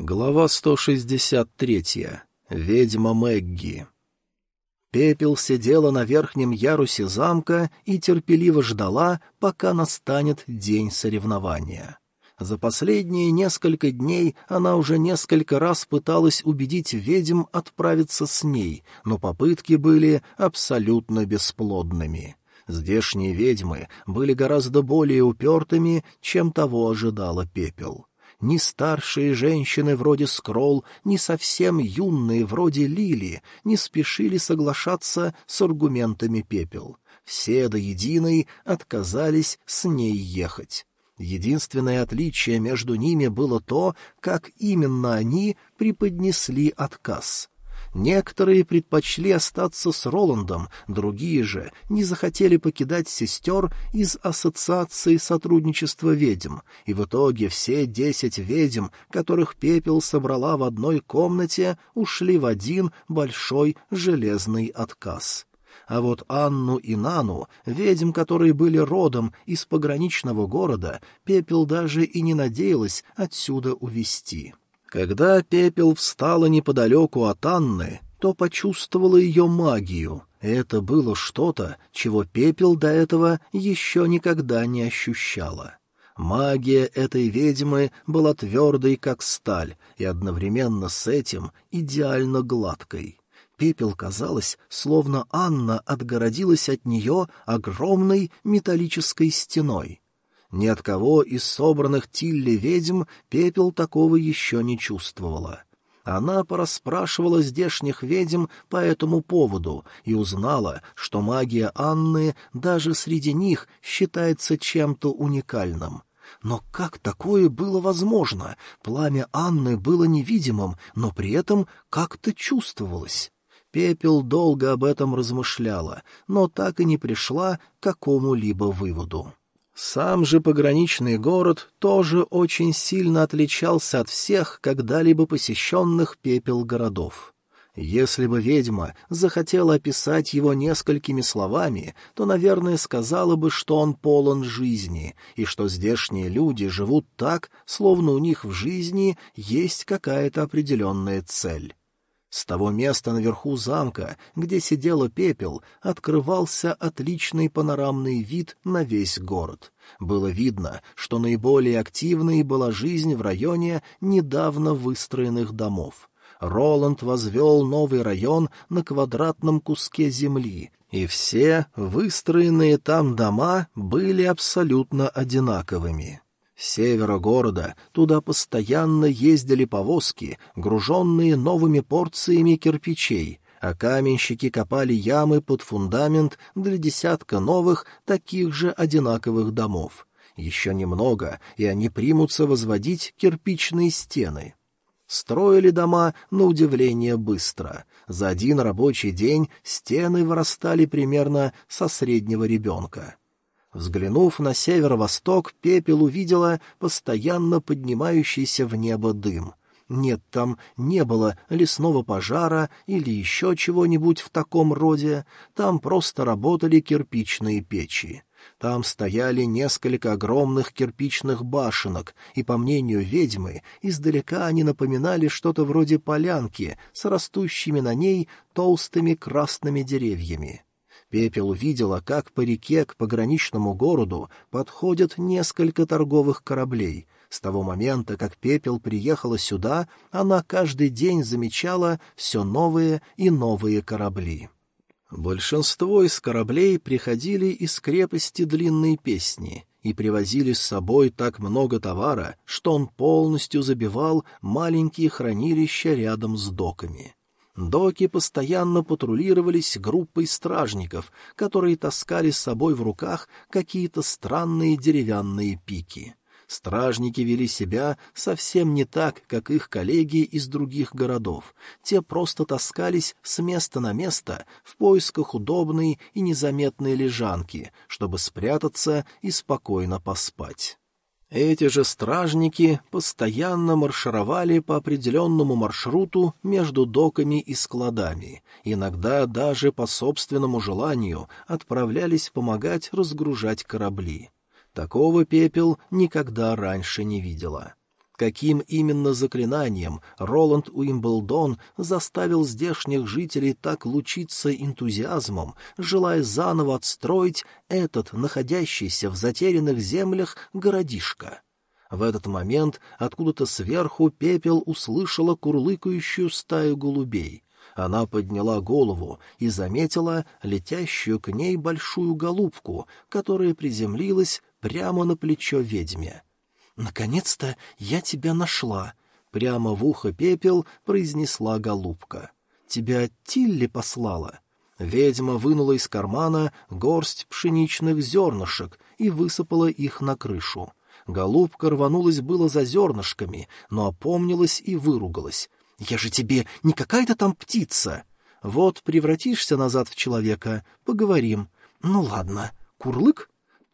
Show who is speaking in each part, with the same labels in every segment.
Speaker 1: Глава 163. Ведьма Мэгги. Пепел сидела на верхнем ярусе замка и терпеливо ждала, пока настанет день соревнования. За последние несколько дней она уже несколько раз пыталась убедить ведьм отправиться с ней, но попытки были абсолютно бесплодными. Здешние ведьмы были гораздо более упертыми, чем того ожидала Пепел ни старшие женщины вроде Скролл, ни совсем юные вроде Лили не спешили соглашаться с аргументами пепел. Все до единой отказались с ней ехать. Единственное отличие между ними было то, как именно они преподнесли отказ. Некоторые предпочли остаться с Роландом, другие же не захотели покидать сестер из Ассоциации сотрудничества ведьм, и в итоге все десять ведьм, которых пепел собрала в одной комнате, ушли в один большой железный отказ. А вот Анну и Нану, ведьм, которые были родом из пограничного города, пепел даже и не надеялась отсюда увести. Когда пепел встала неподалеку от Анны, то почувствовала ее магию. Это было что-то, чего пепел до этого еще никогда не ощущала. Магия этой ведьмы была твердой, как сталь, и одновременно с этим идеально гладкой. Пепел казалось, словно Анна отгородилась от нее огромной металлической стеной. Ни от кого из собранных Тилли ведьм пепел такого еще не чувствовала. Она порасспрашивала здешних ведьм по этому поводу и узнала, что магия Анны даже среди них считается чем-то уникальным. Но как такое было возможно? Пламя Анны было невидимым, но при этом как-то чувствовалось. Пепел долго об этом размышляла, но так и не пришла к какому-либо выводу. Сам же пограничный город тоже очень сильно отличался от всех когда-либо посещенных пепел городов. Если бы ведьма захотела описать его несколькими словами, то, наверное, сказала бы, что он полон жизни, и что здешние люди живут так, словно у них в жизни есть какая-то определенная цель. С того места наверху замка, где сидела пепел, открывался отличный панорамный вид на весь город. Было видно, что наиболее активной была жизнь в районе недавно выстроенных домов. Роланд возвел новый район на квадратном куске земли, и все выстроенные там дома были абсолютно одинаковыми. С севера города туда постоянно ездили повозки, груженные новыми порциями кирпичей, а каменщики копали ямы под фундамент для десятка новых, таких же одинаковых домов. Еще немного, и они примутся возводить кирпичные стены. Строили дома, на удивление, быстро. За один рабочий день стены вырастали примерно со среднего ребенка. Взглянув на северо-восток, пепел увидела постоянно поднимающийся в небо дым. Нет, там не было лесного пожара или еще чего-нибудь в таком роде, там просто работали кирпичные печи. Там стояли несколько огромных кирпичных башенок, и, по мнению ведьмы, издалека они напоминали что-то вроде полянки с растущими на ней толстыми красными деревьями. Пепел увидела, как по реке к пограничному городу подходят несколько торговых кораблей. С того момента, как Пепел приехала сюда, она каждый день замечала все новые и новые корабли. Большинство из кораблей приходили из крепости длинной песни и привозили с собой так много товара, что он полностью забивал маленькие хранилища рядом с доками. Доки постоянно патрулировались группой стражников, которые таскали с собой в руках какие-то странные деревянные пики. Стражники вели себя совсем не так, как их коллеги из других городов. Те просто таскались с места на место в поисках удобной и незаметной лежанки, чтобы спрятаться и спокойно поспать. Эти же стражники постоянно маршировали по определенному маршруту между доками и складами, иногда даже по собственному желанию отправлялись помогать разгружать корабли. Такого пепел никогда раньше не видела. Каким именно заклинанием Роланд Уимблдон заставил здешних жителей так лучиться энтузиазмом, желая заново отстроить этот, находящийся в затерянных землях, городишко? В этот момент откуда-то сверху пепел услышала курлыкающую стаю голубей. Она подняла голову и заметила летящую к ней большую голубку, которая приземлилась прямо на плечо ведьме. «Наконец-то я тебя нашла!» — прямо в ухо пепел произнесла голубка. «Тебя Тилли послала?» Ведьма вынула из кармана горсть пшеничных зернышек и высыпала их на крышу. Голубка рванулась было за зернышками, но опомнилась и выругалась. «Я же тебе не какая-то там птица!» «Вот превратишься назад в человека, поговорим. Ну ладно, курлык?»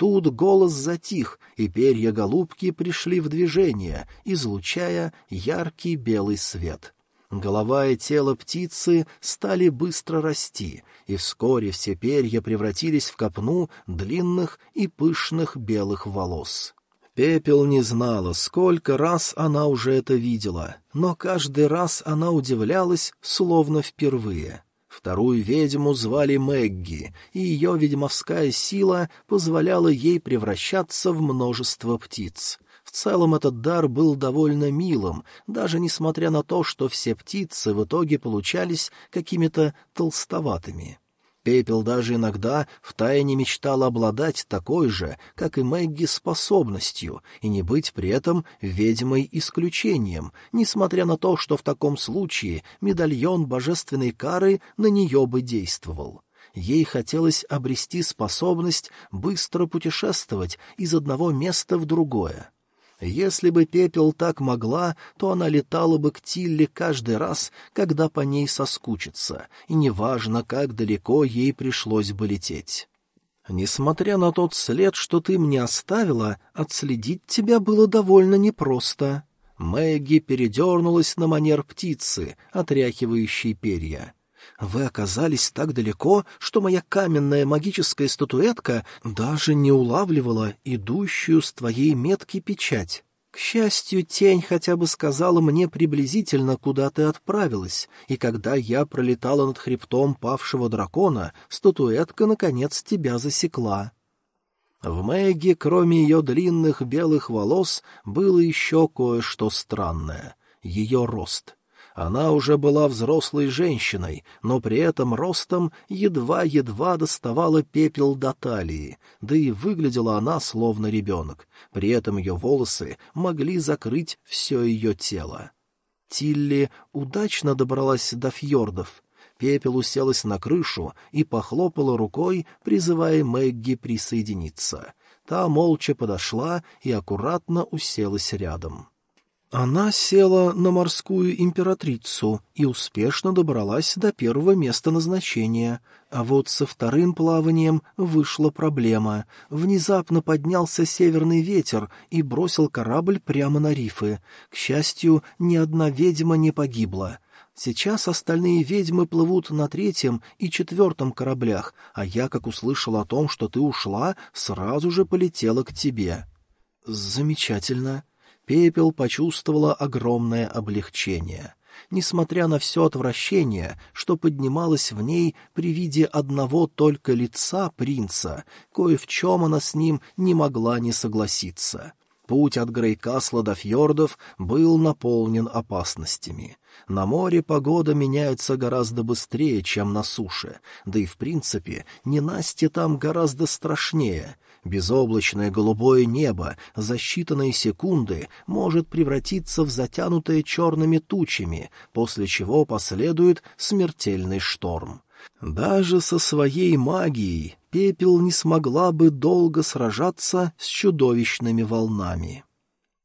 Speaker 1: Тут голос затих, и перья голубки пришли в движение, излучая яркий белый свет. Голова и тело птицы стали быстро расти, и вскоре все перья превратились в копну длинных и пышных белых волос. Пепел не знала, сколько раз она уже это видела, но каждый раз она удивлялась, словно впервые. Вторую ведьму звали Мэгги, и ее ведьмовская сила позволяла ей превращаться в множество птиц. В целом этот дар был довольно милым, даже несмотря на то, что все птицы в итоге получались какими-то толстоватыми. Пепел даже иногда втайне мечтал обладать такой же, как и Мэгги, способностью, и не быть при этом ведьмой исключением, несмотря на то, что в таком случае медальон божественной кары на нее бы действовал. Ей хотелось обрести способность быстро путешествовать из одного места в другое. Если бы пепел так могла, то она летала бы к Тилле каждый раз, когда по ней соскучится, и неважно, как далеко ей пришлось бы лететь. Несмотря на тот след, что ты мне оставила, отследить тебя было довольно непросто. Мэгги передернулась на манер птицы, отряхивающей перья. Вы оказались так далеко, что моя каменная магическая статуэтка даже не улавливала идущую с твоей метки печать. К счастью, тень хотя бы сказала мне приблизительно, куда ты отправилась, и когда я пролетала над хребтом павшего дракона, статуэтка, наконец, тебя засекла. В Мэгги, кроме ее длинных белых волос, было еще кое-что странное — ее рост — она уже была взрослой женщиной, но при этом ростом едва-едва доставала пепел до талии, да и выглядела она словно ребенок. При этом ее волосы могли закрыть все ее тело. Тилли удачно добралась до фьордов. Пепел уселась на крышу и похлопала рукой, призывая Мэгги присоединиться. Та молча подошла и аккуратно уселась рядом. Она села на морскую императрицу и успешно добралась до первого места назначения. А вот со вторым плаванием вышла проблема. Внезапно поднялся северный ветер и бросил корабль прямо на рифы. К счастью, ни одна ведьма не погибла. Сейчас остальные ведьмы плывут на третьем и четвертом кораблях, а я, как услышал о том, что ты ушла, сразу же полетела к тебе. Замечательно. Пепел почувствовала огромное облегчение. Несмотря на все отвращение, что поднималось в ней при виде одного только лица принца, кое в чем она с ним не могла не согласиться. Путь от Грейкасла до фьордов был наполнен опасностями. На море погода меняется гораздо быстрее, чем на суше, да и, в принципе, ненастье там гораздо страшнее. Безоблачное голубое небо за считанные секунды может превратиться в затянутое черными тучами, после чего последует смертельный шторм. Даже со своей магией пепел не смогла бы долго сражаться с чудовищными волнами.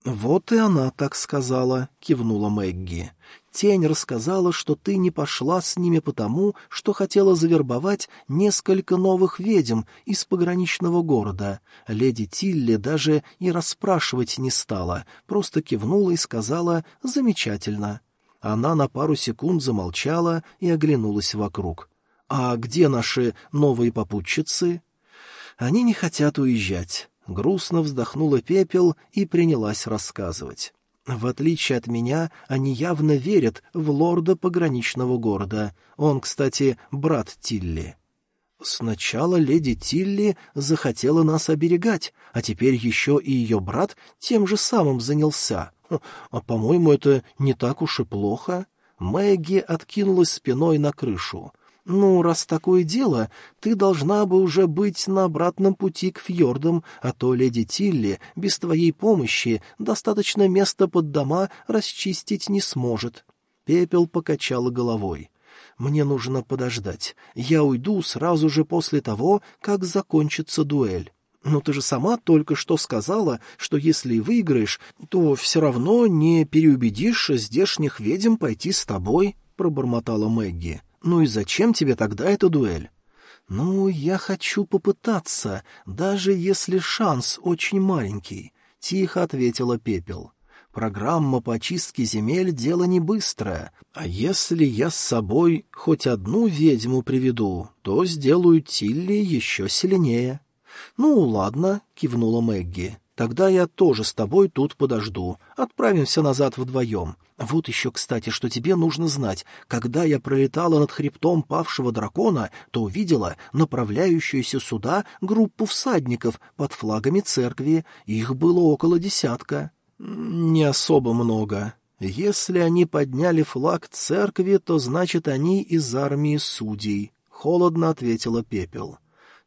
Speaker 1: «Вот и она так сказала», — кивнула Мэгги. Тень рассказала, что ты не пошла с ними потому, что хотела завербовать несколько новых ведьм из пограничного города. Леди Тилли даже и расспрашивать не стала, просто кивнула и сказала «замечательно». Она на пару секунд замолчала и оглянулась вокруг. «А где наши новые попутчицы?» «Они не хотят уезжать». Грустно вздохнула пепел и принялась рассказывать. В отличие от меня, они явно верят в лорда пограничного города. Он, кстати, брат Тилли. Сначала леди Тилли захотела нас оберегать, а теперь еще и ее брат тем же самым занялся. А, по-моему, это не так уж и плохо. Мэгги откинулась спиной на крышу. «Ну, раз такое дело, ты должна бы уже быть на обратном пути к фьордам, а то леди Тилли без твоей помощи достаточно места под дома расчистить не сможет». Пепел покачала головой. «Мне нужно подождать. Я уйду сразу же после того, как закончится дуэль». «Но ты же сама только что сказала, что если выиграешь, то все равно не переубедишь здешних ведьм пойти с тобой», — пробормотала Мэгги. «Ну и зачем тебе тогда эта дуэль?» «Ну, я хочу попытаться, даже если шанс очень маленький», — тихо ответила Пепел. «Программа по очистке земель — дело не быстрое, а если я с собой хоть одну ведьму приведу, то сделаю Тилли еще сильнее». «Ну, ладно», — кивнула Мэгги. «Тогда я тоже с тобой тут подожду. Отправимся назад вдвоем. Вот еще, кстати, что тебе нужно знать. Когда я пролетала над хребтом павшего дракона, то увидела направляющуюся сюда группу всадников под флагами церкви. Их было около десятка». «Не особо много», если они подняли флаг церкви, то значит они из армии судей, — холодно ответила Пепел.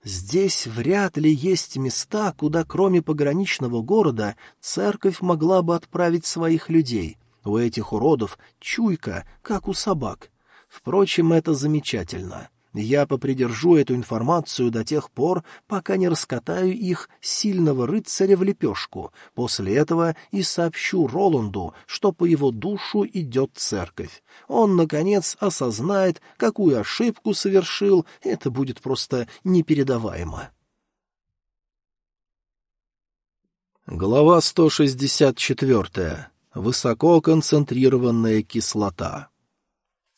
Speaker 1: Здесь вряд ли есть места, куда кроме пограничного города церковь могла бы отправить своих людей. У этих уродов чуйка, как у собак. Впрочем, это замечательно. Я попридержу эту информацию до тех пор, пока не раскатаю их сильного рыцаря в лепешку. После этого и сообщу Роланду, что по его душу идет церковь. Он, наконец, осознает, какую ошибку совершил, это будет просто непередаваемо. Глава 164. Высококонцентрированная кислота.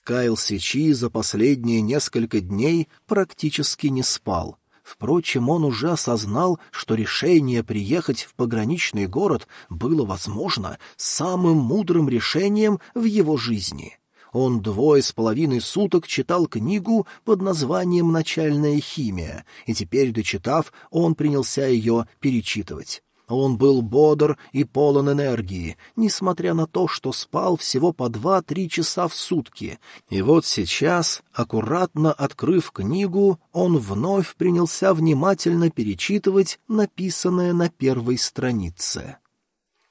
Speaker 1: Кайл Сичи за последние несколько дней практически не спал. Впрочем, он уже осознал, что решение приехать в пограничный город было, возможно, самым мудрым решением в его жизни. Он двое с половиной суток читал книгу под названием «Начальная химия», и теперь, дочитав, он принялся ее перечитывать. Он был бодр и полон энергии, несмотря на то, что спал всего по два-три часа в сутки. И вот сейчас, аккуратно открыв книгу, он вновь принялся внимательно перечитывать написанное на первой странице.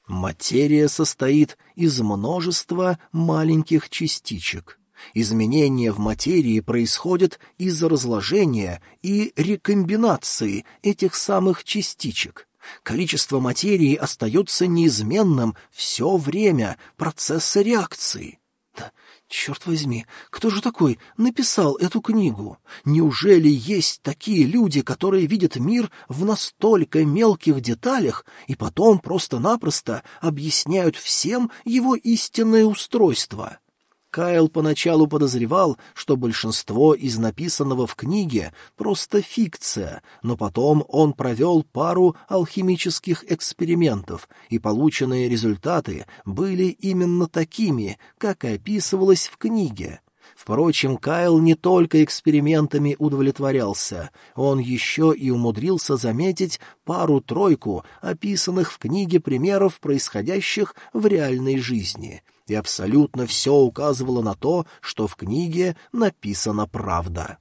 Speaker 1: Материя состоит из множества маленьких частичек. Изменения в материи происходят из-за разложения и рекомбинации этих самых частичек — Количество материи остается неизменным все время процесса реакции. Да, черт возьми, кто же такой написал эту книгу? Неужели есть такие люди, которые видят мир в настолько мелких деталях и потом просто-напросто объясняют всем его истинное устройство? Кайл поначалу подозревал, что большинство из написанного в книге — просто фикция, но потом он провел пару алхимических экспериментов, и полученные результаты были именно такими, как и описывалось в книге. Впрочем, Кайл не только экспериментами удовлетворялся, он еще и умудрился заметить пару-тройку описанных в книге примеров, происходящих в реальной жизни — и абсолютно все указывало на то, что в книге написана правда.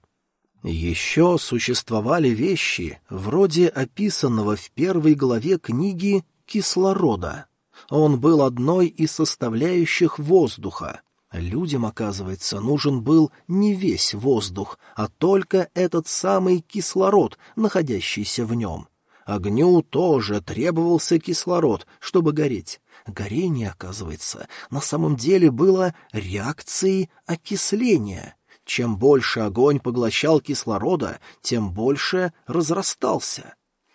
Speaker 1: Еще существовали вещи, вроде описанного в первой главе книги кислорода. Он был одной из составляющих воздуха. Людям, оказывается, нужен был не весь воздух, а только этот самый кислород, находящийся в нем. Огню тоже требовался кислород, чтобы гореть. Горение, оказывается, на самом деле было реакцией окисления. Чем больше огонь поглощал кислорода, тем больше разрастался.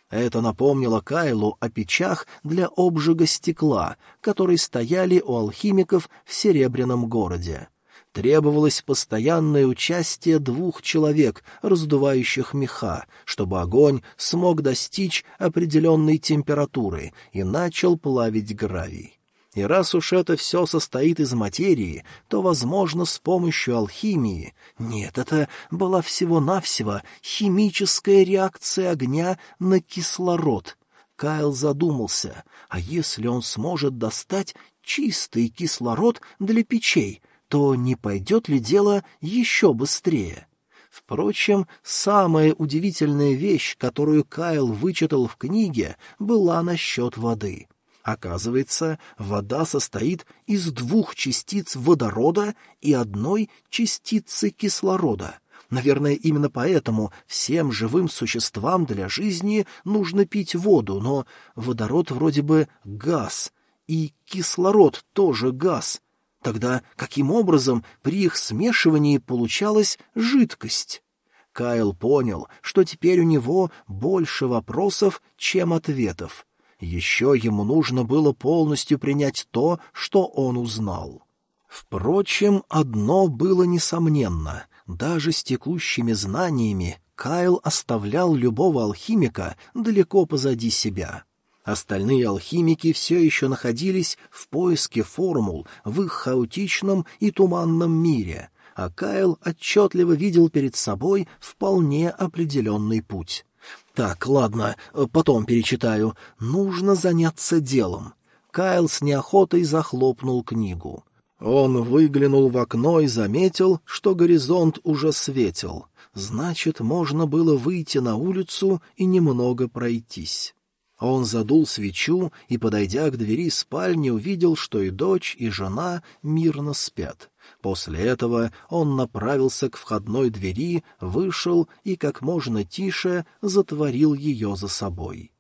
Speaker 1: Это напомнило Кайлу о печах для обжига стекла, которые стояли у алхимиков в Серебряном городе требовалось постоянное участие двух человек, раздувающих меха, чтобы огонь смог достичь определенной температуры и начал плавить гравий. И раз уж это все состоит из материи, то, возможно, с помощью алхимии... Нет, это была всего-навсего химическая реакция огня на кислород. Кайл задумался, а если он сможет достать чистый кислород для печей, то не пойдет ли дело еще быстрее? Впрочем, самая удивительная вещь, которую Кайл вычитал в книге, была насчет воды — Оказывается, вода состоит из двух частиц водорода и одной частицы кислорода. Наверное, именно поэтому всем живым существам для жизни нужно пить воду, но водород вроде бы газ, и кислород тоже газ. Тогда каким образом при их смешивании получалась жидкость? Кайл понял, что теперь у него больше вопросов, чем ответов. Еще ему нужно было полностью принять то, что он узнал. Впрочем, одно было несомненно. Даже с текущими знаниями Кайл оставлял любого алхимика далеко позади себя. Остальные алхимики все еще находились в поиске формул в их хаотичном и туманном мире, а Кайл отчетливо видел перед собой вполне определенный путь. Так, ладно, потом перечитаю. Нужно заняться делом. Кайл с неохотой захлопнул книгу. Он выглянул в окно и заметил, что горизонт уже светил. Значит, можно было выйти на улицу и немного пройтись. Он задул свечу и, подойдя к двери спальни, увидел, что и дочь, и жена мирно спят. После этого он направился к входной двери, вышел и как можно тише затворил ее за собой.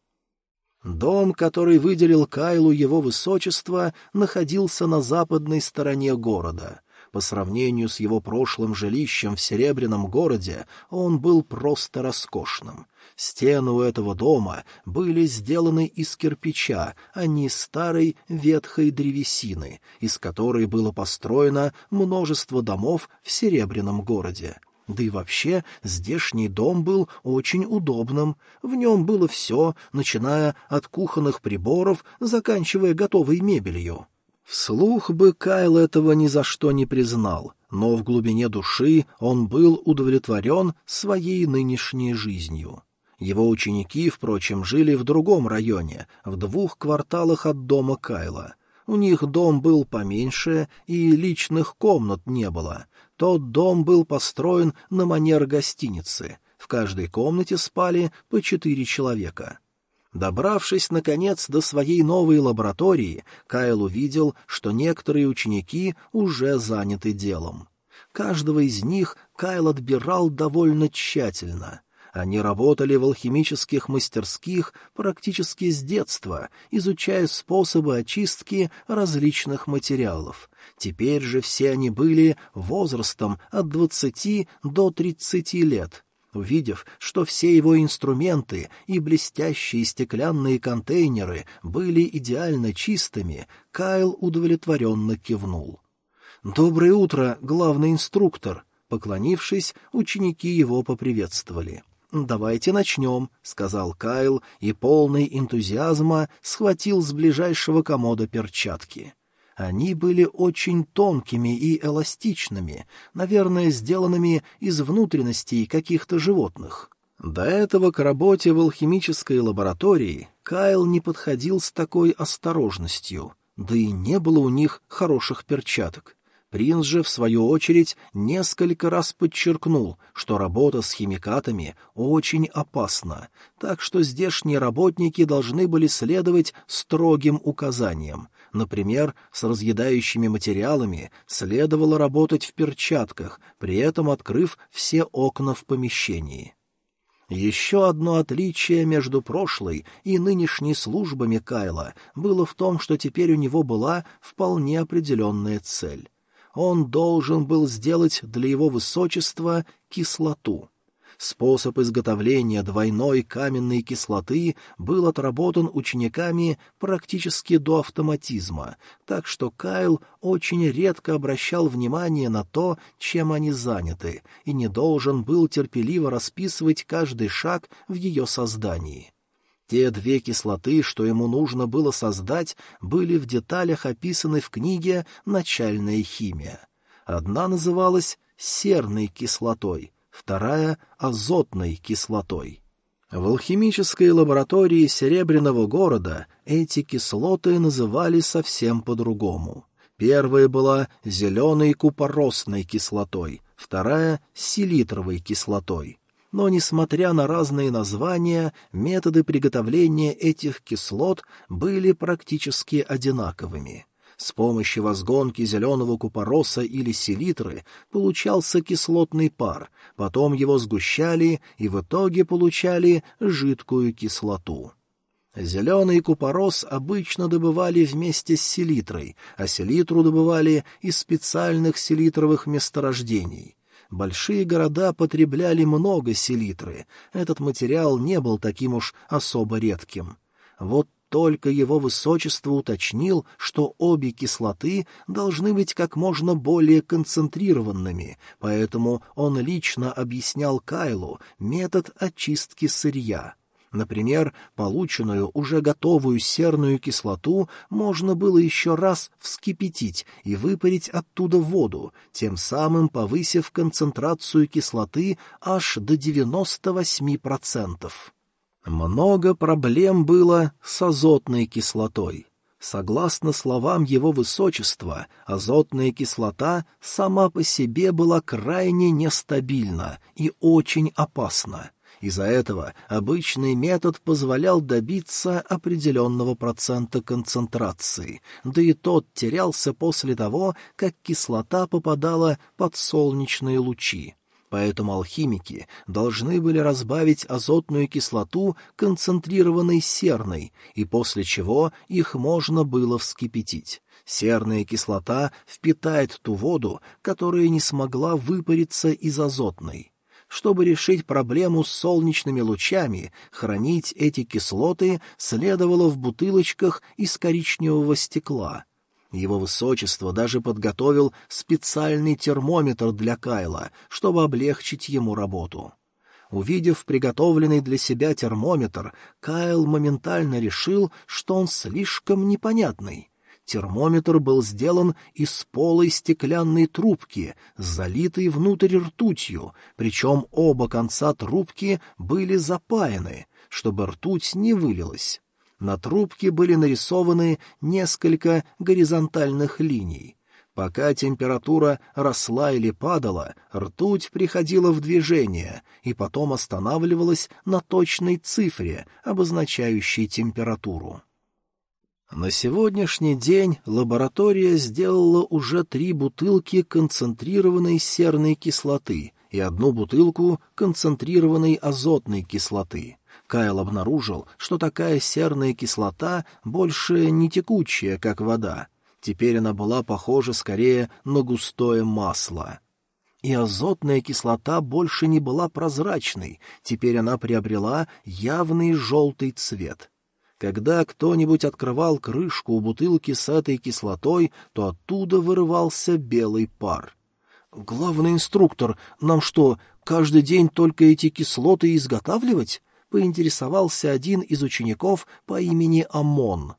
Speaker 1: Дом, который выделил Кайлу его высочество, находился на западной стороне города. По сравнению с его прошлым жилищем в Серебряном городе он был просто роскошным — Стены у этого дома были сделаны из кирпича, а не из старой ветхой древесины, из которой было построено множество домов в Серебряном городе. Да и вообще, здешний дом был очень удобным. В нем было все, начиная от кухонных приборов, заканчивая готовой мебелью. Вслух бы Кайл этого ни за что не признал, но в глубине души он был удовлетворен своей нынешней жизнью. Его ученики, впрочем, жили в другом районе, в двух кварталах от дома Кайла. У них дом был поменьше, и личных комнат не было. Тот дом был построен на манер гостиницы. В каждой комнате спали по четыре человека. Добравшись, наконец, до своей новой лаборатории, Кайл увидел, что некоторые ученики уже заняты делом. Каждого из них Кайл отбирал довольно тщательно — они работали в алхимических мастерских практически с детства, изучая способы очистки различных материалов. Теперь же все они были возрастом от двадцати до тридцати лет. Увидев, что все его инструменты и блестящие стеклянные контейнеры были идеально чистыми, Кайл удовлетворенно кивнул. «Доброе утро, главный инструктор!» Поклонившись, ученики его поприветствовали. «Давайте начнем», — сказал Кайл и, полный энтузиазма, схватил с ближайшего комода перчатки. Они были очень тонкими и эластичными, наверное, сделанными из внутренностей каких-то животных. До этого к работе в алхимической лаборатории Кайл не подходил с такой осторожностью, да и не было у них хороших перчаток. Принц же, в свою очередь, несколько раз подчеркнул, что работа с химикатами очень опасна, так что здешние работники должны были следовать строгим указаниям. Например, с разъедающими материалами следовало работать в перчатках, при этом открыв все окна в помещении. Еще одно отличие между прошлой и нынешней службами Кайла было в том, что теперь у него была вполне определенная цель он должен был сделать для его высочества кислоту. Способ изготовления двойной каменной кислоты был отработан учениками практически до автоматизма, так что Кайл очень редко обращал внимание на то, чем они заняты, и не должен был терпеливо расписывать каждый шаг в ее создании. Те две кислоты, что ему нужно было создать, были в деталях описаны в книге «Начальная химия». Одна называлась серной кислотой, вторая — азотной кислотой. В алхимической лаборатории Серебряного города эти кислоты называли совсем по-другому. Первая была зеленой купоросной кислотой, вторая — селитровой кислотой. Но, несмотря на разные названия, методы приготовления этих кислот были практически одинаковыми. С помощью возгонки зеленого купороса или селитры получался кислотный пар, потом его сгущали и в итоге получали жидкую кислоту. Зеленый купорос обычно добывали вместе с селитрой, а селитру добывали из специальных селитровых месторождений. Большие города потребляли много селитры, этот материал не был таким уж особо редким. Вот только его высочество уточнил, что обе кислоты должны быть как можно более концентрированными, поэтому он лично объяснял Кайлу метод очистки сырья. Например, полученную уже готовую серную кислоту можно было еще раз вскипятить и выпарить оттуда воду, тем самым повысив концентрацию кислоты аж до 98%. Много проблем было с азотной кислотой. Согласно словам его высочества, азотная кислота сама по себе была крайне нестабильна и очень опасна. Из-за этого обычный метод позволял добиться определенного процента концентрации, да и тот терялся после того, как кислота попадала под солнечные лучи поэтому алхимики должны были разбавить азотную кислоту концентрированной серной, и после чего их можно было вскипятить. Серная кислота впитает ту воду, которая не смогла выпариться из азотной. Чтобы решить проблему с солнечными лучами, хранить эти кислоты следовало в бутылочках из коричневого стекла — его высочество даже подготовил специальный термометр для Кайла, чтобы облегчить ему работу. Увидев приготовленный для себя термометр, Кайл моментально решил, что он слишком непонятный. Термометр был сделан из полой стеклянной трубки, залитой внутрь ртутью, причем оба конца трубки были запаяны, чтобы ртуть не вылилась. На трубке были нарисованы несколько горизонтальных линий. Пока температура росла или падала, ртуть приходила в движение и потом останавливалась на точной цифре, обозначающей температуру. На сегодняшний день лаборатория сделала уже три бутылки концентрированной серной кислоты и одну бутылку концентрированной азотной кислоты. Кайл обнаружил, что такая серная кислота больше не текучая, как вода. Теперь она была похожа скорее на густое масло. И азотная кислота больше не была прозрачной, теперь она приобрела явный желтый цвет. Когда кто-нибудь открывал крышку у бутылки с этой кислотой, то оттуда вырывался белый пар. «Главный инструктор, нам что, каждый день только эти кислоты изготавливать?» поинтересовался один из учеников по имени Амон.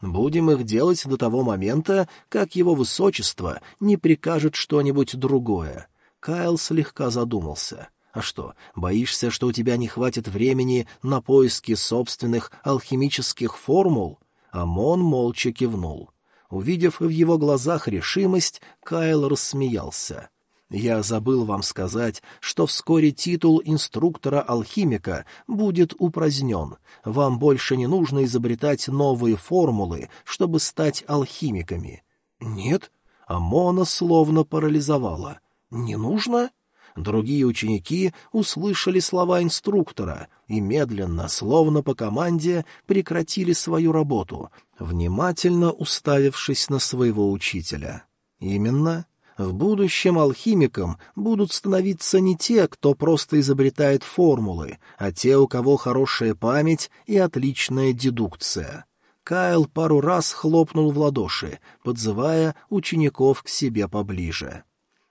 Speaker 1: «Будем их делать до того момента, как его высочество не прикажет что-нибудь другое». Кайл слегка задумался. «А что, боишься, что у тебя не хватит времени на поиски собственных алхимических формул?» Амон молча кивнул. Увидев в его глазах решимость, Кайл рассмеялся. Я забыл вам сказать, что вскоре титул инструктора-алхимика будет упразднен. Вам больше не нужно изобретать новые формулы, чтобы стать алхимиками. Нет? Амона словно парализовала. Не нужно? Другие ученики услышали слова инструктора и медленно, словно по команде, прекратили свою работу, внимательно уставившись на своего учителя. Именно в будущем алхимиком будут становиться не те, кто просто изобретает формулы, а те, у кого хорошая память и отличная дедукция. Кайл пару раз хлопнул в ладоши, подзывая учеников к себе поближе.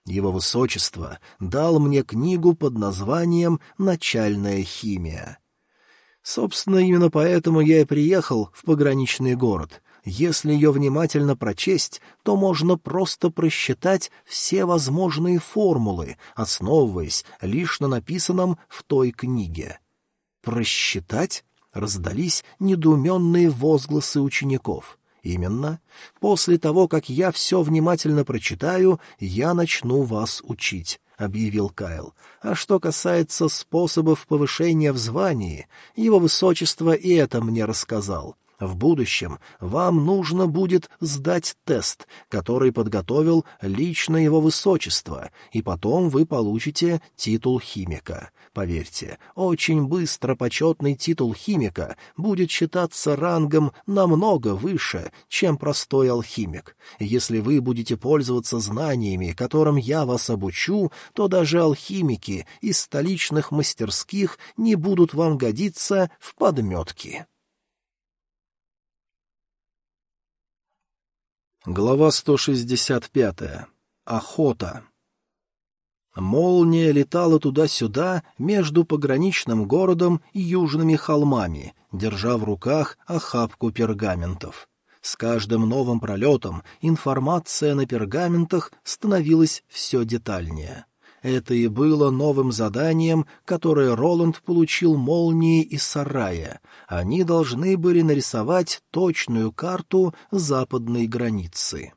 Speaker 1: Его высочество дал мне книгу под названием «Начальная химия». Собственно, именно поэтому я и приехал в пограничный город. Если ее внимательно прочесть, то можно просто просчитать все возможные формулы, основываясь лишь на написанном в той книге. «Просчитать?» — раздались недоуменные возгласы учеников. «Именно. После того, как я все внимательно прочитаю, я начну вас учить. — объявил Кайл. «А что касается способов повышения в звании, его высочество и это мне рассказал. В будущем вам нужно будет сдать тест, который подготовил лично его высочество, и потом вы получите титул химика. Поверьте, очень быстро почетный титул химика будет считаться рангом намного выше, чем простой алхимик. Если вы будете пользоваться знаниями, которым я вас обучу, то даже алхимики из столичных мастерских не будут вам годиться в подметки. Глава 165. Охота. Молния летала туда-сюда между пограничным городом и южными холмами, держа в руках охапку пергаментов. С каждым новым пролетом информация на пергаментах становилась все детальнее. Это и было новым заданием, которое Роланд получил молнии из сарая. Они должны были нарисовать точную карту западной границы.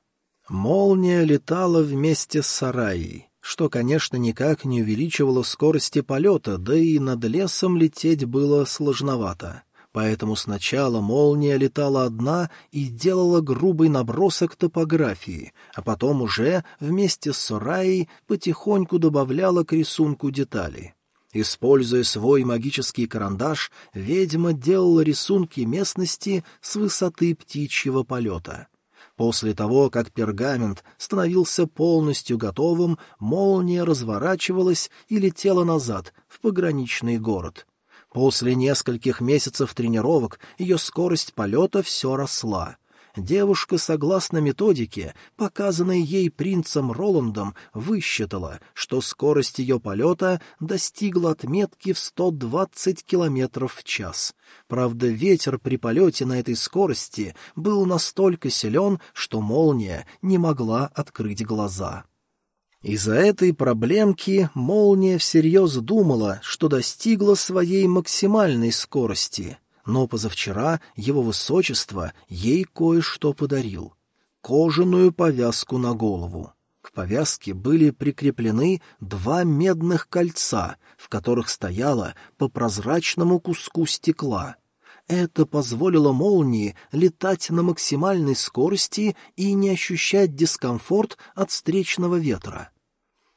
Speaker 1: Молния летала вместе с сараей, что, конечно, никак не увеличивало скорости полета, да и над лесом лететь было сложновато. Поэтому сначала молния летала одна и делала грубый набросок топографии, а потом уже вместе с Сураей потихоньку добавляла к рисунку детали. Используя свой магический карандаш, ведьма делала рисунки местности с высоты птичьего полета. После того, как пергамент становился полностью готовым, молния разворачивалась и летела назад, в пограничный город — После нескольких месяцев тренировок ее скорость полета все росла. Девушка, согласно методике, показанной ей принцем Роландом, высчитала, что скорость ее полета достигла отметки в 120 километров в час. Правда, ветер при полете на этой скорости был настолько силен, что молния не могла открыть глаза. Из-за этой проблемки молния всерьез думала, что достигла своей максимальной скорости, но позавчера его высочество ей кое-что подарил — кожаную повязку на голову. К повязке были прикреплены два медных кольца, в которых стояло по прозрачному куску стекла — это позволило молнии летать на максимальной скорости и не ощущать дискомфорт от встречного ветра.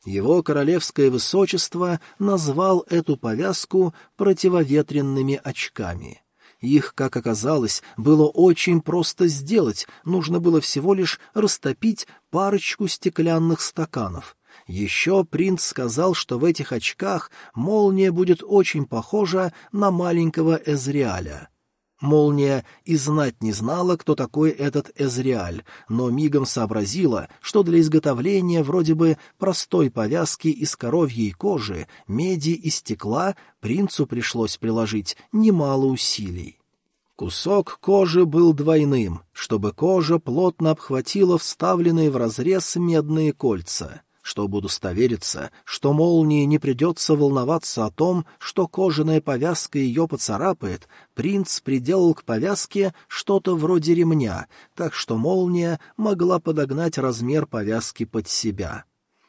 Speaker 1: Его королевское высочество назвал эту повязку противоветренными очками. Их, как оказалось, было очень просто сделать, нужно было всего лишь растопить парочку стеклянных стаканов. Еще принц сказал, что в этих очках молния будет очень похожа на маленького Эзриаля. Молния и знать не знала, кто такой этот Эзриаль, но мигом сообразила, что для изготовления вроде бы простой повязки из коровьей кожи, меди и стекла принцу пришлось приложить немало усилий. Кусок кожи был двойным, чтобы кожа плотно обхватила вставленные в разрез медные кольца — чтобы удостовериться, что молнии не придется волноваться о том, что кожаная повязка ее поцарапает, принц приделал к повязке что-то вроде ремня, так что молния могла подогнать размер повязки под себя.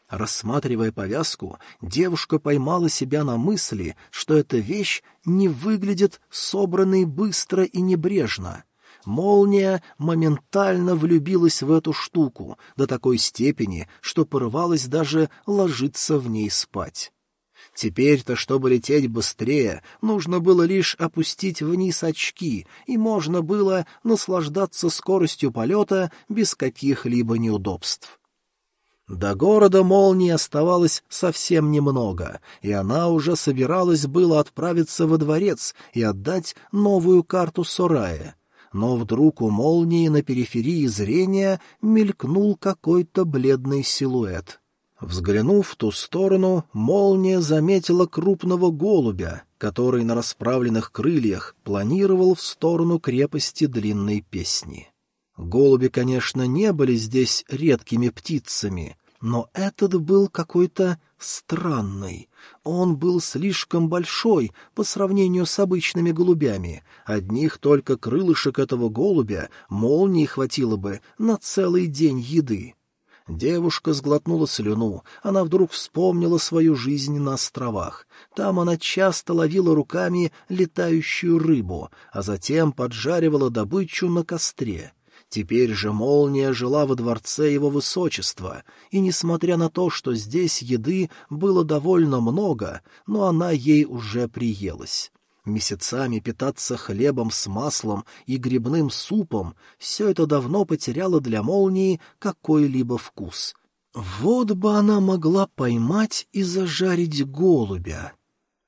Speaker 1: Рассматривая повязку, девушка поймала себя на мысли, что эта вещь не выглядит собранной быстро и небрежно — Молния моментально влюбилась в эту штуку до такой степени, что порывалась даже ложиться в ней спать. Теперь-то, чтобы лететь быстрее, нужно было лишь опустить вниз очки, и можно было наслаждаться скоростью полета без каких-либо неудобств. До города молнии оставалось совсем немного, и она уже собиралась было отправиться во дворец и отдать новую карту Сорая, но вдруг у молнии на периферии зрения мелькнул какой-то бледный силуэт. Взглянув в ту сторону, молния заметила крупного голубя, который на расправленных крыльях планировал в сторону крепости длинной песни. Голуби, конечно, не были здесь редкими птицами, но этот был какой-то странный. Он был слишком большой по сравнению с обычными голубями. Одних только крылышек этого голубя молнии хватило бы на целый день еды. Девушка сглотнула слюну. Она вдруг вспомнила свою жизнь на островах. Там она часто ловила руками летающую рыбу, а затем поджаривала добычу на костре. Теперь же молния жила во дворце его высочества, и, несмотря на то, что здесь еды было довольно много, но она ей уже приелась. Месяцами питаться хлебом с маслом и грибным супом — все это давно потеряло для молнии какой-либо вкус. Вот бы она могла поймать и зажарить голубя.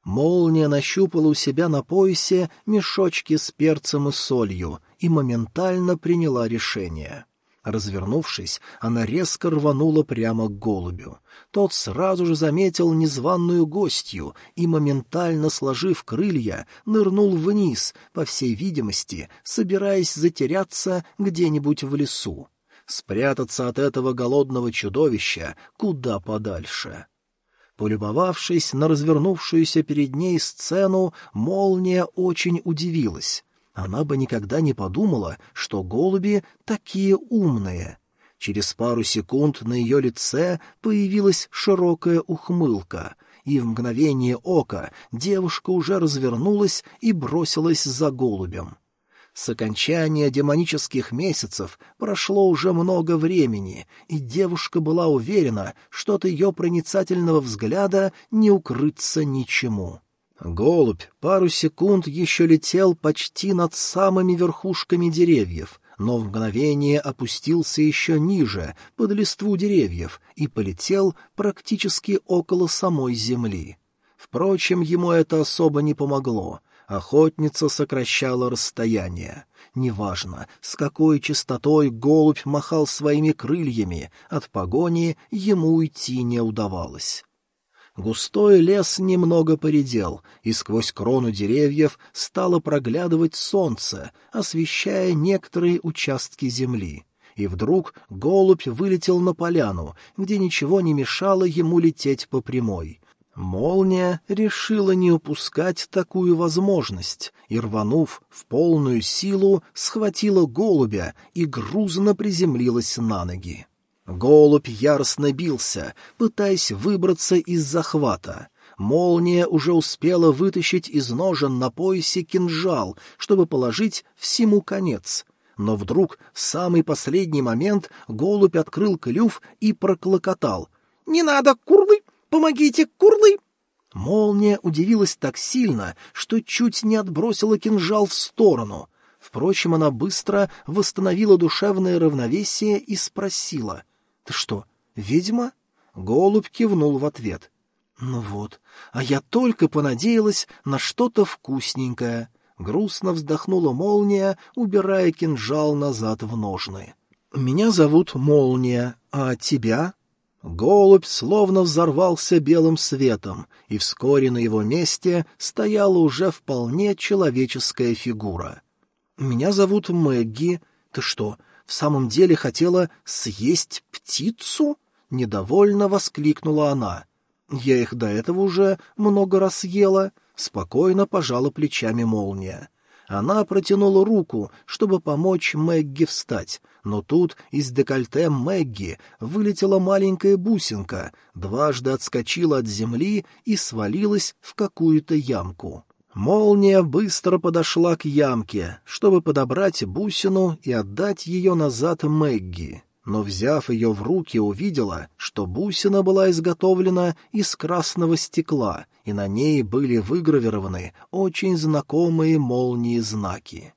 Speaker 1: Молния нащупала у себя на поясе мешочки с перцем и солью и моментально приняла решение. Развернувшись, она резко рванула прямо к голубю. Тот сразу же заметил незваную гостью и, моментально сложив крылья, нырнул вниз, по всей видимости, собираясь затеряться где-нибудь в лесу. Спрятаться от этого голодного чудовища куда подальше. Полюбовавшись на развернувшуюся перед ней сцену, молния очень удивилась. Она бы никогда не подумала, что голуби такие умные. Через пару секунд на ее лице появилась широкая ухмылка, и в мгновение ока девушка уже развернулась и бросилась за голубем. С окончания демонических месяцев прошло уже много времени, и девушка была уверена, что от ее проницательного взгляда не укрыться ничему. Голубь пару секунд еще летел почти над самыми верхушками деревьев, но в мгновение опустился еще ниже, под листву деревьев, и полетел практически около самой земли. Впрочем, ему это особо не помогло — Охотница сокращала расстояние. Неважно, с какой частотой голубь махал своими крыльями, от погони ему уйти не удавалось. Густой лес немного поредел, и сквозь крону деревьев стало проглядывать солнце, освещая некоторые участки земли. И вдруг голубь вылетел на поляну, где ничего не мешало ему лететь по прямой. Молния решила не упускать такую возможность и, рванув в полную силу, схватила голубя и грузно приземлилась на ноги. Голубь яростно бился, пытаясь выбраться из захвата. Молния уже успела вытащить из ножен на поясе кинжал, чтобы положить всему конец. Но вдруг, в самый последний момент, голубь открыл клюв и проклокотал. «Не надо, курлы! Помогите, курлы!» Молния удивилась так сильно, что чуть не отбросила кинжал в сторону. Впрочем, она быстро восстановила душевное равновесие и спросила. — Ты что, ведьма? Голубь кивнул в ответ. — Ну вот, а я только понадеялась на что-то вкусненькое. Грустно вздохнула молния, убирая кинжал назад в ножны. — Меня зовут Молния, а тебя? Голубь словно взорвался белым светом, и вскоре на его месте стояла уже вполне человеческая фигура. «Меня зовут Мэгги. Ты что, в самом деле хотела съесть птицу?» — недовольно воскликнула она. «Я их до этого уже много раз ела», — спокойно пожала плечами молния. Она протянула руку, чтобы помочь Мэгги встать, но тут из декольте Мэгги вылетела маленькая бусинка, дважды отскочила от земли и свалилась в какую-то ямку. Молния быстро подошла к ямке, чтобы подобрать бусину и отдать ее назад Мэгги но, взяв ее в руки, увидела, что бусина была изготовлена из красного стекла, и на ней были выгравированы очень знакомые молнии знаки.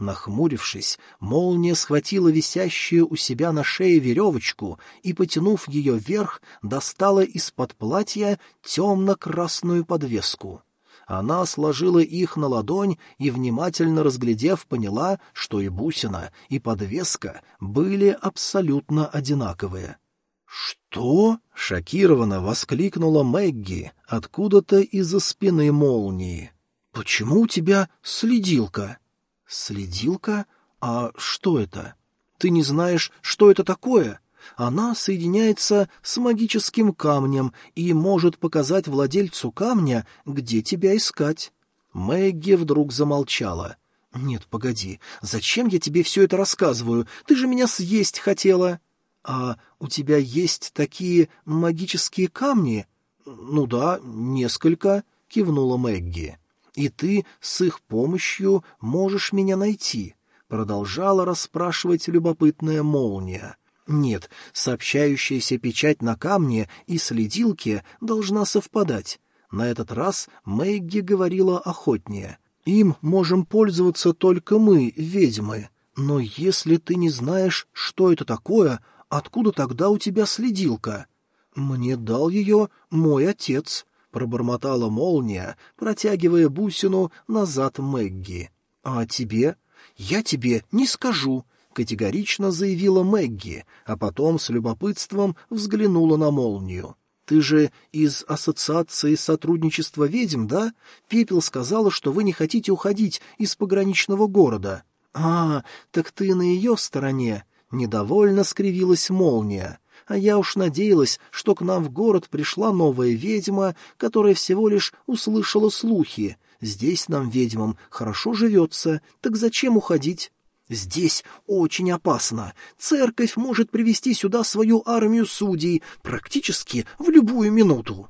Speaker 1: Нахмурившись, молния схватила висящую у себя на шее веревочку и, потянув ее вверх, достала из-под платья темно-красную подвеску. Она сложила их на ладонь и, внимательно разглядев, поняла, что и бусина, и подвеска были абсолютно одинаковые. «Что?» — шокированно воскликнула Мэгги откуда-то из-за спины молнии. «Почему у тебя следилка?» «Следилка? А что это? Ты не знаешь, что это такое?» Она соединяется с магическим камнем и может показать владельцу камня, где тебя искать. Мэгги вдруг замолчала. «Нет, погоди, зачем я тебе все это рассказываю? Ты же меня съесть хотела!» «А у тебя есть такие магические камни?» «Ну да, несколько», — кивнула Мэгги. «И ты с их помощью можешь меня найти», — продолжала расспрашивать любопытная молния. Нет, сообщающаяся печать на камне и следилке должна совпадать. На этот раз Мэгги говорила охотнее. «Им можем пользоваться только мы, ведьмы. Но если ты не знаешь, что это такое, откуда тогда у тебя следилка?» «Мне дал ее мой отец», — пробормотала молния, протягивая бусину назад Мэгги. «А тебе?» «Я тебе не скажу», категорично заявила Мэгги, а потом с любопытством взглянула на молнию. «Ты же из Ассоциации сотрудничества ведьм, да? Пепел сказала, что вы не хотите уходить из пограничного города». «А, так ты на ее стороне?» — недовольно скривилась молния. «А я уж надеялась, что к нам в город пришла новая ведьма, которая всего лишь услышала слухи. Здесь нам, ведьмам, хорошо живется, так зачем уходить?» Здесь очень опасно. Церковь может привести сюда свою армию судей практически в любую минуту.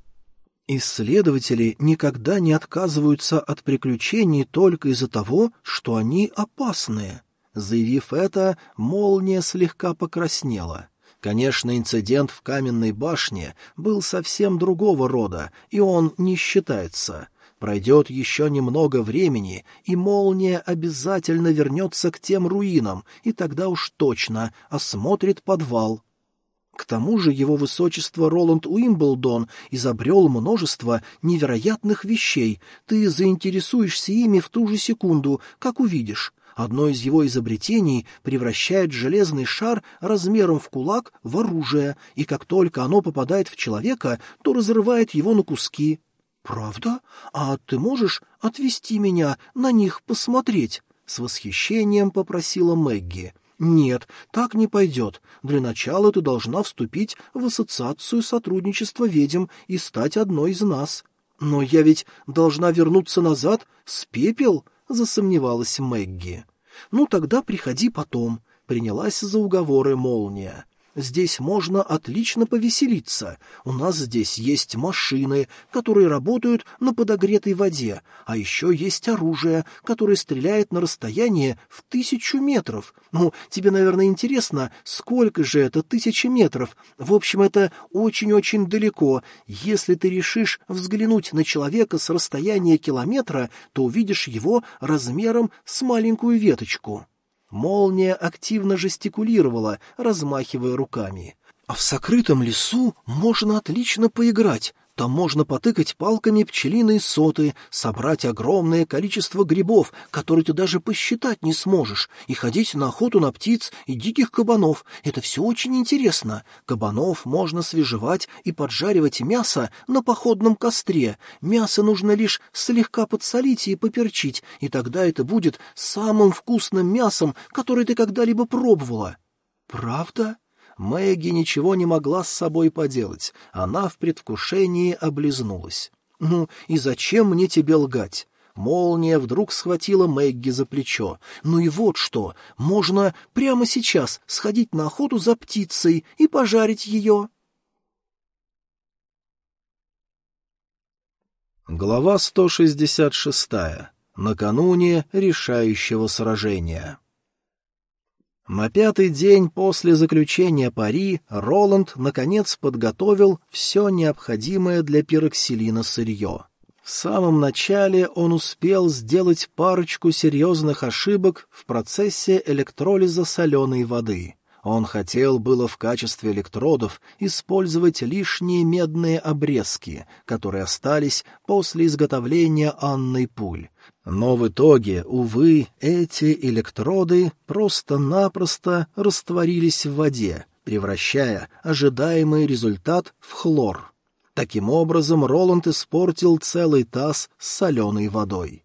Speaker 1: Исследователи никогда не отказываются от приключений только из-за того, что они опасные. Заявив это, молния слегка покраснела. Конечно, инцидент в каменной башне был совсем другого рода, и он не считается. Пройдет еще немного времени, и молния обязательно вернется к тем руинам, и тогда уж точно осмотрит подвал. К тому же его высочество Роланд Уимблдон изобрел множество невероятных вещей. Ты заинтересуешься ими в ту же секунду, как увидишь. Одно из его изобретений превращает железный шар размером в кулак в оружие, и как только оно попадает в человека, то разрывает его на куски. «Правда? А ты можешь отвезти меня на них посмотреть?» — с восхищением попросила Мэгги. «Нет, так не пойдет. Для начала ты должна вступить в ассоциацию сотрудничества ведьм и стать одной из нас». «Но я ведь должна вернуться назад с пепел?» — засомневалась Мэгги. «Ну тогда приходи потом», — принялась за уговоры молния. Здесь можно отлично повеселиться. У нас здесь есть машины, которые работают на подогретой воде, а еще есть оружие, которое стреляет на расстояние в тысячу метров. Ну, тебе, наверное, интересно, сколько же это тысячи метров. В общем, это очень-очень далеко. Если ты решишь взглянуть на человека с расстояния километра, то увидишь его размером с маленькую веточку. Молния активно жестикулировала, размахивая руками. «А в сокрытом лесу можно отлично поиграть. Там можно потыкать палками пчелиные соты, собрать огромное количество грибов, которые ты даже посчитать не сможешь, и ходить на охоту на птиц и диких кабанов. Это все очень интересно. Кабанов можно свежевать и поджаривать мясо на походном костре. Мясо нужно лишь слегка подсолить и поперчить, и тогда это будет самым вкусным мясом, которое ты когда-либо пробовала. «Правда?» Мэгги ничего не могла с собой поделать. Она в предвкушении облизнулась. «Ну и зачем мне тебе лгать?» Молния вдруг схватила Мэгги за плечо. «Ну и вот что! Можно прямо сейчас сходить на охоту за птицей и пожарить ее!» Глава 166. Накануне решающего сражения. На пятый день после заключения пари Роланд, наконец, подготовил все необходимое для пироксилина сырье. В самом начале он успел сделать парочку серьезных ошибок в процессе электролиза соленой воды. Он хотел было в качестве электродов использовать лишние медные обрезки, которые остались после изготовления Анной пуль, но в итоге, увы, эти электроды просто-напросто растворились в воде, превращая ожидаемый результат в хлор. Таким образом, Роланд испортил целый таз с соленой водой.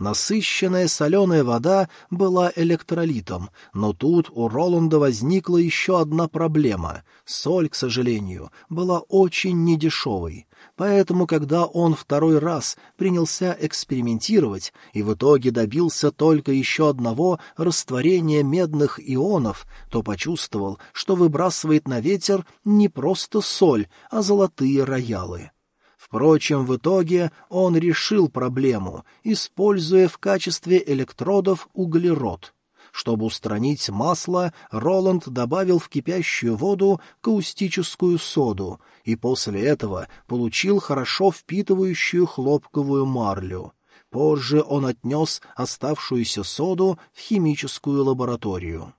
Speaker 1: Насыщенная соленая вода была электролитом, но тут у Роланда возникла еще одна проблема. Соль, к сожалению, была очень недешевой. Поэтому, когда он второй раз принялся экспериментировать и в итоге добился только еще одного растворения медных ионов, то почувствовал, что выбрасывает на ветер не просто соль, а золотые роялы. Впрочем, в итоге он решил проблему, используя в качестве электродов углерод. Чтобы устранить масло, Роланд добавил в кипящую воду каустическую соду и после этого получил хорошо впитывающую хлопковую марлю. Позже он отнес оставшуюся соду в химическую лабораторию.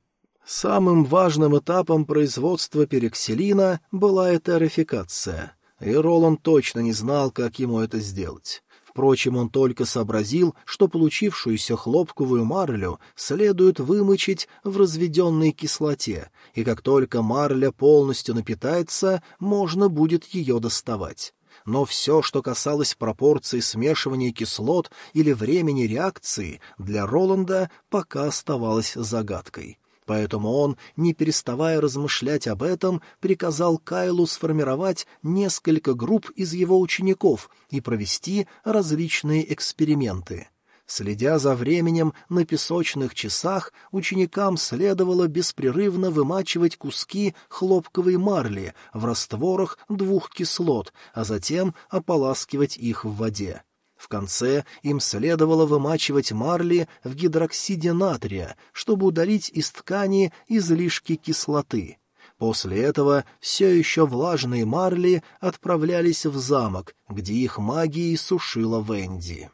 Speaker 1: Самым важным этапом производства перекселина была этерификация — и Роланд точно не знал, как ему это сделать. Впрочем, он только сообразил, что получившуюся хлопковую марлю следует вымочить в разведенной кислоте, и как только марля полностью напитается, можно будет ее доставать. Но все, что касалось пропорций смешивания кислот или времени реакции, для Роланда пока оставалось загадкой. Поэтому он, не переставая размышлять об этом, приказал Кайлу сформировать несколько групп из его учеников и провести различные эксперименты. Следя за временем на песочных часах, ученикам следовало беспрерывно вымачивать куски хлопковой марли в растворах двух кислот, а затем ополаскивать их в воде. В конце им следовало вымачивать марли в гидроксиде натрия, чтобы удалить из ткани излишки кислоты. После этого все еще влажные марли отправлялись в замок, где их магией сушила Венди.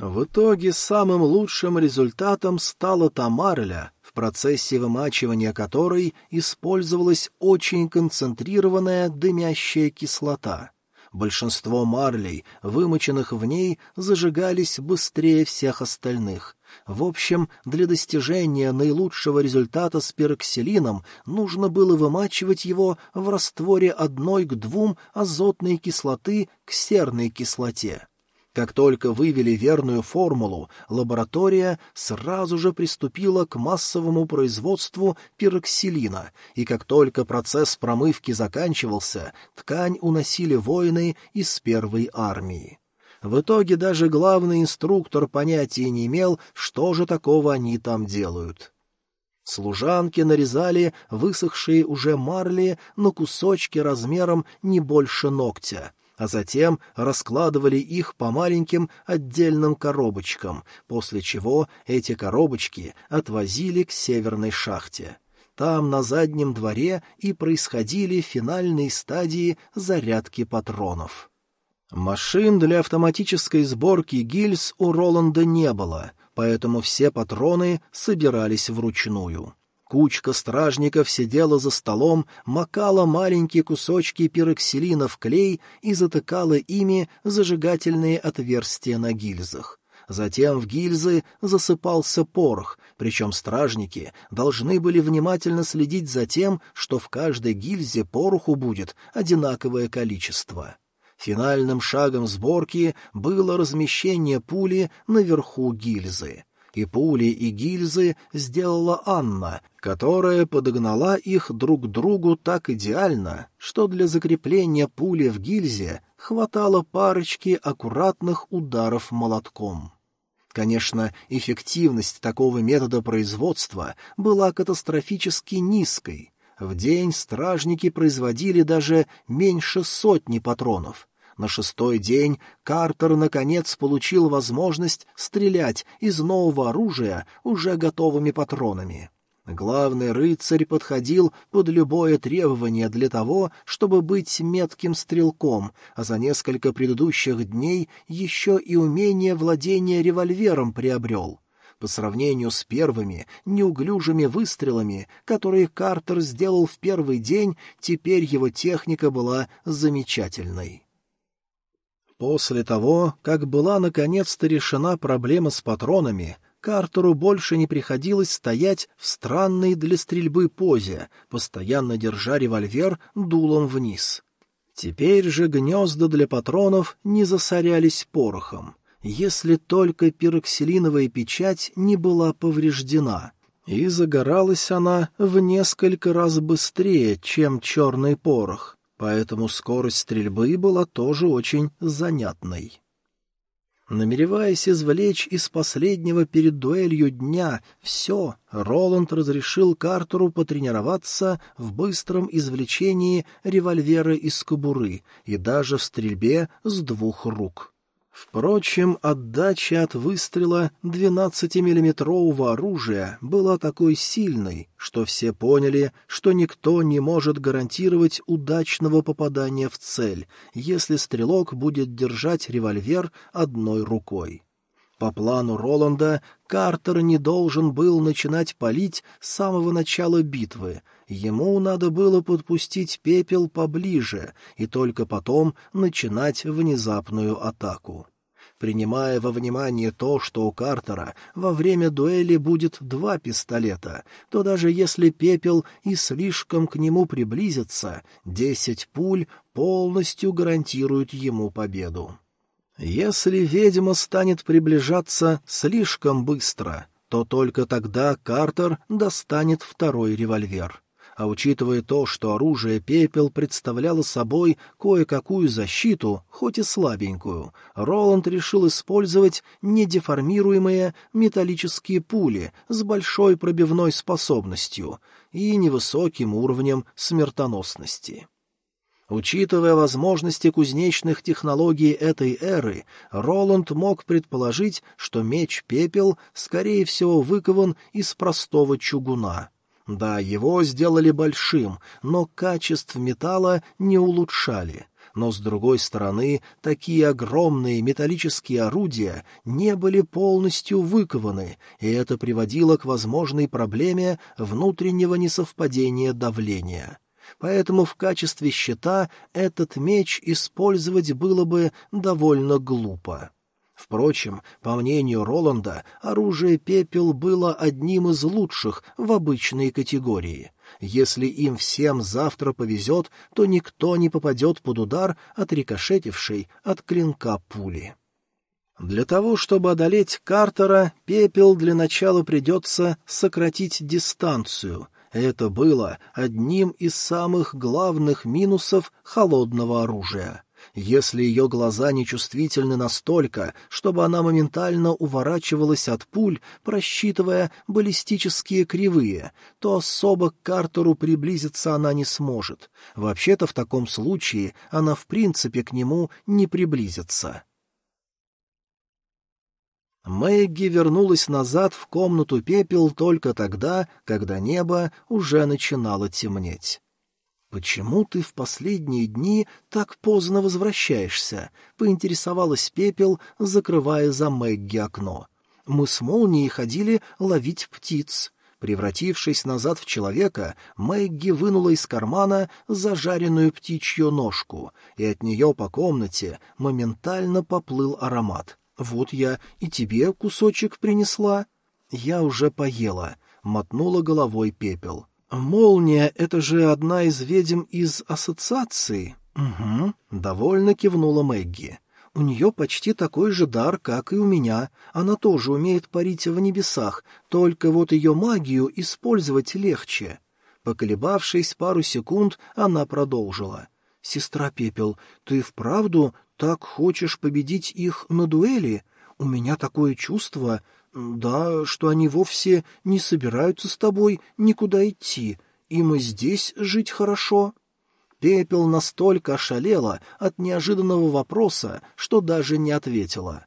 Speaker 1: В итоге самым лучшим результатом стала та марля, в процессе вымачивания которой использовалась очень концентрированная дымящая кислота — Большинство марлей, вымоченных в ней, зажигались быстрее всех остальных. В общем, для достижения наилучшего результата с пероксилином нужно было вымачивать его в растворе одной к двум азотной кислоты к серной кислоте. Как только вывели верную формулу, лаборатория сразу же приступила к массовому производству пироксилина, и как только процесс промывки заканчивался, ткань уносили воины из первой армии. В итоге даже главный инструктор понятия не имел, что же такого они там делают. Служанки нарезали высохшие уже марли на кусочки размером не больше ногтя — а затем раскладывали их по маленьким отдельным коробочкам, после чего эти коробочки отвозили к северной шахте. Там, на заднем дворе, и происходили финальные стадии зарядки патронов. Машин для автоматической сборки гильз у Роланда не было, поэтому все патроны собирались вручную. Кучка стражников сидела за столом, макала маленькие кусочки пироксилина в клей и затыкала ими зажигательные отверстия на гильзах. Затем в гильзы засыпался порох, причем стражники должны были внимательно следить за тем, что в каждой гильзе пороху будет одинаковое количество. Финальным шагом сборки было размещение пули наверху гильзы и пули, и гильзы сделала Анна, которая подогнала их друг к другу так идеально, что для закрепления пули в гильзе хватало парочки аккуратных ударов молотком. Конечно, эффективность такого метода производства была катастрофически низкой. В день стражники производили даже меньше сотни патронов — на шестой день Картер наконец получил возможность стрелять из нового оружия уже готовыми патронами. Главный рыцарь подходил под любое требование для того, чтобы быть метким стрелком, а за несколько предыдущих дней еще и умение владения револьвером приобрел. По сравнению с первыми неуглюжими выстрелами, которые Картер сделал в первый день, теперь его техника была замечательной. После того, как была наконец-то решена проблема с патронами, Картеру больше не приходилось стоять в странной для стрельбы позе, постоянно держа револьвер дулом вниз. Теперь же гнезда для патронов не засорялись порохом, если только пироксилиновая печать не была повреждена, и загоралась она в несколько раз быстрее, чем черный порох, поэтому скорость стрельбы была тоже очень занятной. Намереваясь извлечь из последнего перед дуэлью дня все, Роланд разрешил Картеру потренироваться в быстром извлечении револьвера из кобуры и даже в стрельбе с двух рук. Впрочем, отдача от выстрела 12-миллиметрового оружия была такой сильной, что все поняли, что никто не может гарантировать удачного попадания в цель, если стрелок будет держать револьвер одной рукой. По плану Роланда, Картер не должен был начинать палить с самого начала битвы, ему надо было подпустить пепел поближе и только потом начинать внезапную атаку. Принимая во внимание то, что у Картера во время дуэли будет два пистолета, то даже если пепел и слишком к нему приблизится, десять пуль полностью гарантируют ему победу. Если ведьма станет приближаться слишком быстро, то только тогда Картер достанет второй револьвер. А учитывая то, что оружие «Пепел» представляло собой кое-какую защиту, хоть и слабенькую, Роланд решил использовать недеформируемые металлические пули с большой пробивной способностью и невысоким уровнем смертоносности. Учитывая возможности кузнечных технологий этой эры, Роланд мог предположить, что меч-пепел, скорее всего, выкован из простого чугуна. Да, его сделали большим, но качеств металла не улучшали. Но, с другой стороны, такие огромные металлические орудия не были полностью выкованы, и это приводило к возможной проблеме внутреннего несовпадения давления поэтому в качестве щита этот меч использовать было бы довольно глупо. Впрочем, по мнению Роланда, оружие «Пепел» было одним из лучших в обычной категории. Если им всем завтра повезет, то никто не попадет под удар от рикошетившей от клинка пули. Для того, чтобы одолеть Картера, «Пепел» для начала придется сократить дистанцию, это было одним из самых главных минусов холодного оружия. Если ее глаза нечувствительны настолько, чтобы она моментально уворачивалась от пуль, просчитывая баллистические кривые, то особо к Картеру приблизиться она не сможет. Вообще-то в таком случае она в принципе к нему не приблизится. Мэгги вернулась назад в комнату пепел только тогда, когда небо уже начинало темнеть. «Почему ты в последние дни так поздно возвращаешься?» — поинтересовалась пепел, закрывая за Мэгги окно. «Мы с молнией ходили ловить птиц». Превратившись назад в человека, Мэгги вынула из кармана зажаренную птичью ножку, и от нее по комнате моментально поплыл аромат — «Вот я и тебе кусочек принесла». «Я уже поела», — мотнула головой пепел. «Молния — это же одна из ведьм из ассоциации?» «Угу», — довольно кивнула Мэгги. «У нее почти такой же дар, как и у меня. Она тоже умеет парить в небесах, только вот ее магию использовать легче». Поколебавшись пару секунд, она продолжила. «Сестра Пепел, ты вправду так хочешь победить их на дуэли? У меня такое чувство, да, что они вовсе не собираются с тобой никуда идти, и здесь жить хорошо». Пепел настолько ошалела от неожиданного вопроса, что даже не ответила.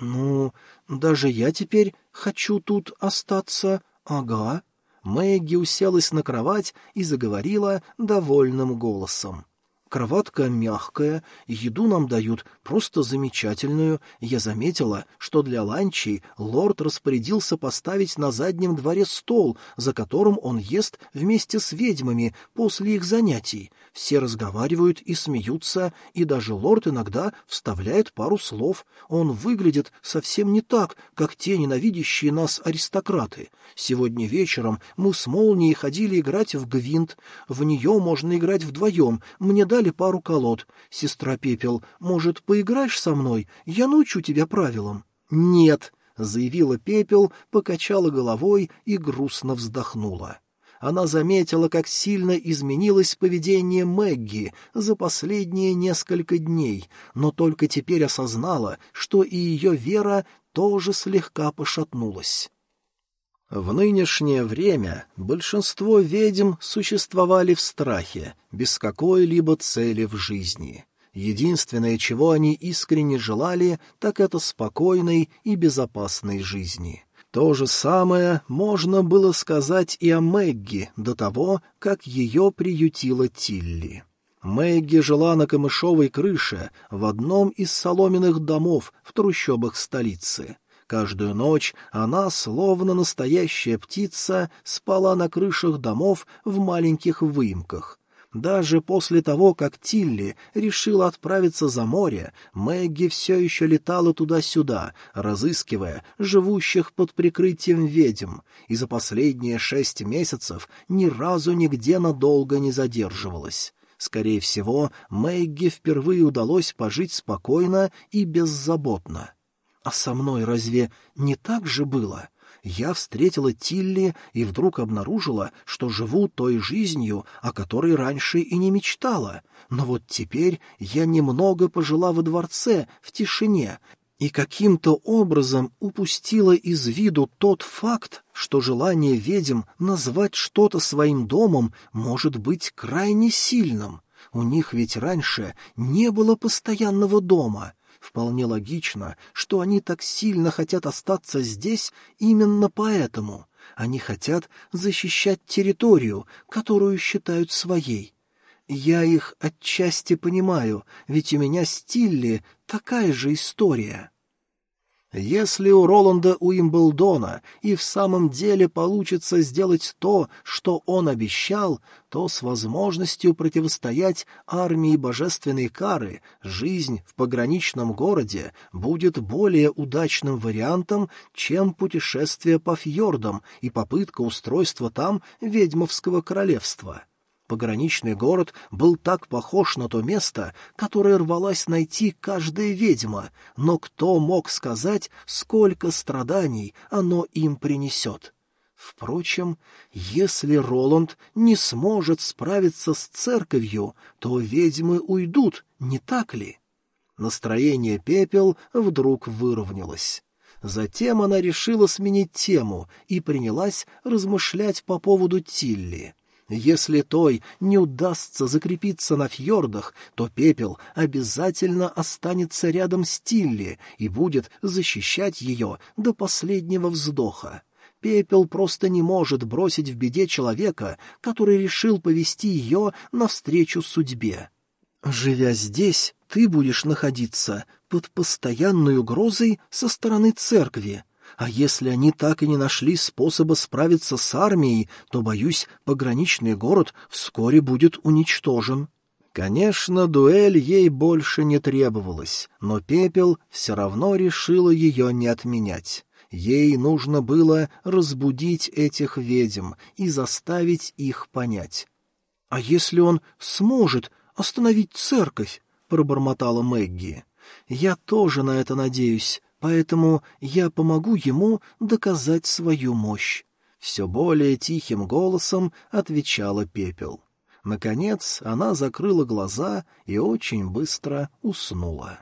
Speaker 1: «Ну, даже я теперь хочу тут остаться, ага». Мэгги уселась на кровать и заговорила довольным голосом. Кроватка мягкая, еду нам дают просто замечательную. Я заметила, что для ланчей лорд распорядился поставить на заднем дворе стол, за которым он ест вместе с ведьмами после их занятий. Все разговаривают и смеются, и даже лорд иногда вставляет пару слов. Он выглядит совсем не так, как те ненавидящие нас аристократы. Сегодня вечером мы с Молнией ходили играть в гвинт. В нее можно играть вдвоем. Мне дали пару колод. Сестра Пепел, может, поиграешь со мной? Я научу тебя правилам. Нет, заявила Пепел, покачала головой и грустно вздохнула. Она заметила, как сильно изменилось поведение Мэгги за последние несколько дней, но только теперь осознала, что и ее вера тоже слегка пошатнулась. В нынешнее время большинство ведьм существовали в страхе, без какой-либо цели в жизни. Единственное, чего они искренне желали, так это спокойной и безопасной жизни. То же самое можно было сказать и о Мэгги до того, как ее приютила Тилли. Мэгги жила на камышовой крыше в одном из соломенных домов в трущобах столицы. Каждую ночь она, словно настоящая птица, спала на крышах домов в маленьких выемках. Даже после того, как Тилли решила отправиться за море, Мэгги все еще летала туда-сюда, разыскивая живущих под прикрытием ведьм, и за последние шесть месяцев ни разу нигде надолго не задерживалась. Скорее всего, Мэгги впервые удалось пожить спокойно и беззаботно. А со мной разве не так же было? Я встретила Тилли и вдруг обнаружила, что живу той жизнью, о которой раньше и не мечтала. Но вот теперь я немного пожила во дворце, в тишине, и каким-то образом упустила из виду тот факт, что желание ведьм назвать что-то своим домом может быть крайне сильным. У них ведь раньше не было постоянного дома — Вполне логично, что они так сильно хотят остаться здесь именно поэтому. Они хотят защищать территорию, которую считают своей. Я их отчасти понимаю, ведь у меня с Тилли такая же история. Если у Роланда Уимблдона и в самом деле получится сделать то, что он обещал, то с возможностью противостоять армии божественной кары жизнь в пограничном городе будет более удачным вариантом, чем путешествие по фьордам и попытка устройства там ведьмовского королевства. Пограничный город был так похож на то место, которое рвалась найти каждая ведьма, но кто мог сказать, сколько страданий оно им принесет? Впрочем, если Роланд не сможет справиться с церковью, то ведьмы уйдут, не так ли? Настроение пепел вдруг выровнялось. Затем она решила сменить тему и принялась размышлять по поводу Тилли — если той не удастся закрепиться на фьордах, то пепел обязательно останется рядом с Тилли и будет защищать ее до последнего вздоха. Пепел просто не может бросить в беде человека, который решил повести ее навстречу судьбе. Живя здесь, ты будешь находиться под постоянной угрозой со стороны церкви, а если они так и не нашли способа справиться с армией, то, боюсь, пограничный город вскоре будет уничтожен. Конечно, дуэль ей больше не требовалась, но Пепел все равно решила ее не отменять. Ей нужно было разбудить этих ведьм и заставить их понять. — А если он сможет остановить церковь? — пробормотала Мэгги. — Я тоже на это надеюсь поэтому я помогу ему доказать свою мощь. Все более тихим голосом отвечала Пепел. Наконец она закрыла глаза и очень быстро уснула.